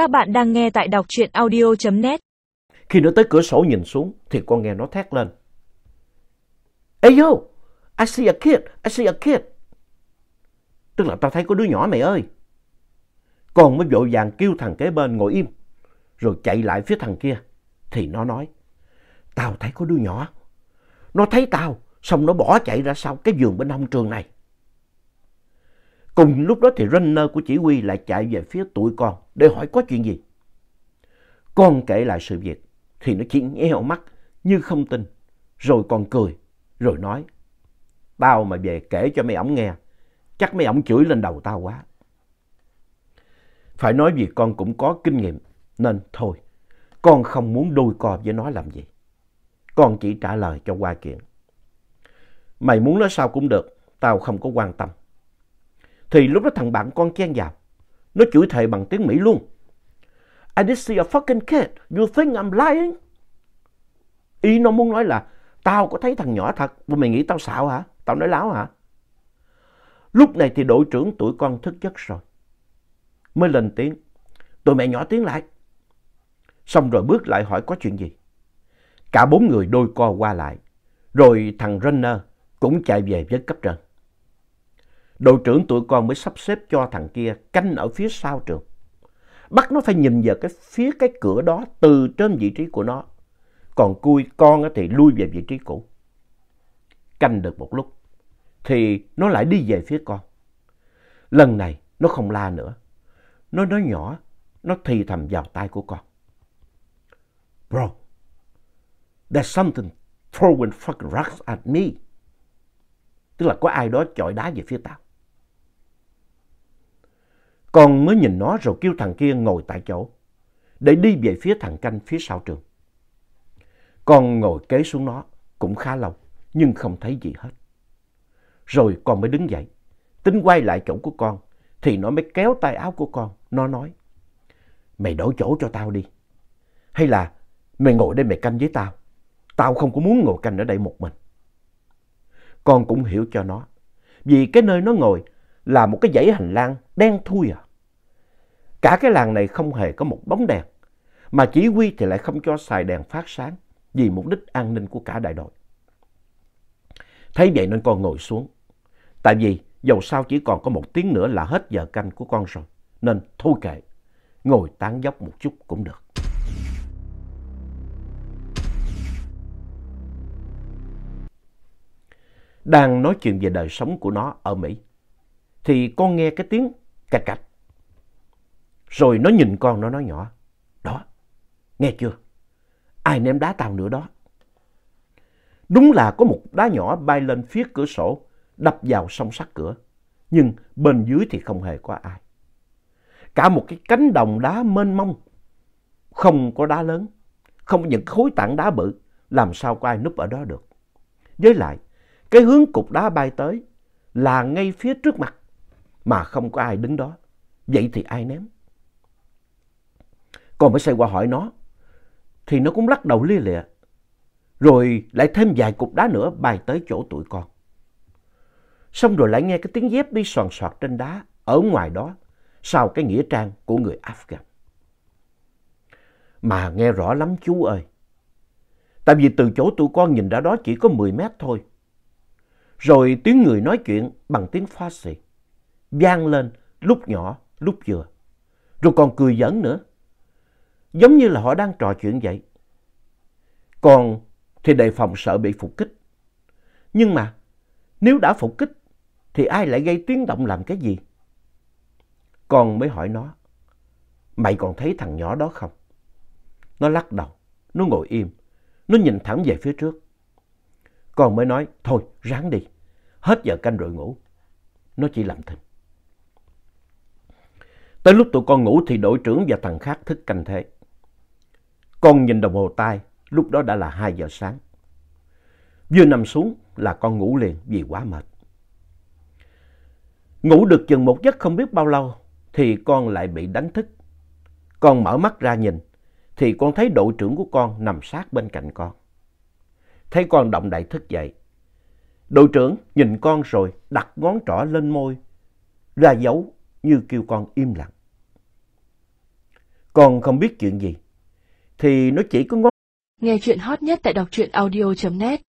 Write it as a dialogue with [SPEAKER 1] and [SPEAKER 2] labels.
[SPEAKER 1] Các bạn đang nghe tại đọc truyện audio.net.
[SPEAKER 2] Khi nó tới cửa sổ nhìn xuống thì con nghe nó thét lên. Ê yo, I see a kid, I see a kid. Tức là tao thấy có đứa nhỏ mày ơi. Con mới vội vàng kêu thằng kế bên ngồi im. Rồi chạy lại phía thằng kia. Thì nó nói, tao thấy có đứa nhỏ. Nó thấy tao, xong nó bỏ chạy ra sau cái giường bên hông trường này. Cùng lúc đó thì runner của chỉ huy lại chạy về phía tụi con để hỏi có chuyện gì. Con kể lại sự việc thì nó chỉ nheo mắt như không tin. Rồi còn cười, rồi nói. Tao mà về kể cho mấy ổng nghe, chắc mấy ổng chửi lên đầu tao quá. Phải nói vì con cũng có kinh nghiệm, nên thôi, con không muốn đôi co với nó làm gì. Con chỉ trả lời cho qua chuyện. Mày muốn nói sao cũng được, tao không có quan tâm. Thì lúc đó thằng bạn con chen vào. Nó chửi thề bằng tiếng Mỹ luôn. I did see a fucking kid. You think I'm lying? Ý nó muốn nói là, tao có thấy thằng nhỏ thật. Mà mày nghĩ tao xạo hả? Tao nói láo hả? Lúc này thì đội trưởng tuổi con thức giấc rồi. Mới lên tiếng. Tụi mẹ nhỏ tiếng lại. Xong rồi bước lại hỏi có chuyện gì. Cả bốn người đôi co qua lại. Rồi thằng Runner cũng chạy về với cấp trên đội trưởng tụi con mới sắp xếp cho thằng kia canh ở phía sau trường. Bắt nó phải nhìn vào cái phía cái cửa đó từ trên vị trí của nó. Còn cui con thì lui về vị trí cũ. Canh được một lúc thì nó lại đi về phía con. Lần này nó không la nữa. Nó nói nhỏ, nó thì thầm vào tay của con. Bro, there's something throwing fucking rocks at me. Tức là có ai đó chọi đá về phía tao. Con mới nhìn nó rồi kêu thằng kia ngồi tại chỗ, để đi về phía thằng canh phía sau trường. Con ngồi kế xuống nó cũng khá lâu, nhưng không thấy gì hết. Rồi con mới đứng dậy, tính quay lại chỗ của con, thì nó mới kéo tay áo của con, nó nói, mày đổi chỗ cho tao đi. Hay là mày ngồi đây mày canh với tao, tao không có muốn ngồi canh ở đây một mình. Con cũng hiểu cho nó, vì cái nơi nó ngồi là một cái dãy hành lang đen thui à. Cả cái làng này không hề có một bóng đèn, mà chỉ huy thì lại không cho xài đèn phát sáng vì mục đích an ninh của cả đại đội. Thấy vậy nên con ngồi xuống, tại vì dầu sao chỉ còn có một tiếng nữa là hết giờ canh của con rồi, nên thôi kệ, ngồi tán dốc một chút cũng được. Đang nói chuyện về đời sống của nó ở Mỹ thì con nghe cái tiếng cạch cạch. Rồi nó nhìn con nó nói nhỏ. Đó, nghe chưa? Ai ném đá tao nữa đó? Đúng là có một đá nhỏ bay lên phía cửa sổ, đập vào song sắt cửa. Nhưng bên dưới thì không hề có ai. Cả một cái cánh đồng đá mênh mông, không có đá lớn, không có những khối tảng đá bự, làm sao có ai núp ở đó được. Với lại, cái hướng cục đá bay tới là ngay phía trước mặt mà không có ai đứng đó. Vậy thì ai ném? Còn mới xoay qua hỏi nó, thì nó cũng lắc đầu lia lịa. Rồi lại thêm vài cục đá nữa bay tới chỗ tụi con. Xong rồi lại nghe cái tiếng dép đi soàn soạt trên đá ở ngoài đó sau cái nghĩa trang của người Afghan. Mà nghe rõ lắm chú ơi. Tại vì từ chỗ tụi con nhìn ra đó chỉ có 10 mét thôi. Rồi tiếng người nói chuyện bằng tiếng Farsi vang lên lúc nhỏ, lúc vừa. Rồi còn cười giỡn nữa. Giống như là họ đang trò chuyện vậy. Còn thì đề phòng sợ bị phục kích. Nhưng mà nếu đã phục kích thì ai lại gây tiếng động làm cái gì? Con mới hỏi nó. Mày còn thấy thằng nhỏ đó không? Nó lắc đầu. Nó ngồi im. Nó nhìn thẳng về phía trước. Con mới nói, thôi ráng đi. Hết giờ canh rồi ngủ. Nó chỉ làm thinh. Tới lúc tụi con ngủ thì đội trưởng và thằng khác thức canh thế. Con nhìn đồng hồ tay, lúc đó đã là 2 giờ sáng. Vừa nằm xuống là con ngủ liền vì quá mệt. Ngủ được chừng một giấc không biết bao lâu thì con lại bị đánh thức. Con mở mắt ra nhìn thì con thấy đội trưởng của con nằm sát bên cạnh con. Thấy con động đậy thức dậy. Đội trưởng nhìn con rồi đặt ngón trỏ lên môi, ra dấu như kêu con im lặng. con không biết chuyện gì, thì nó chỉ có ngó
[SPEAKER 1] Nghe chuyện hot nhất tại đọc truyện audio.net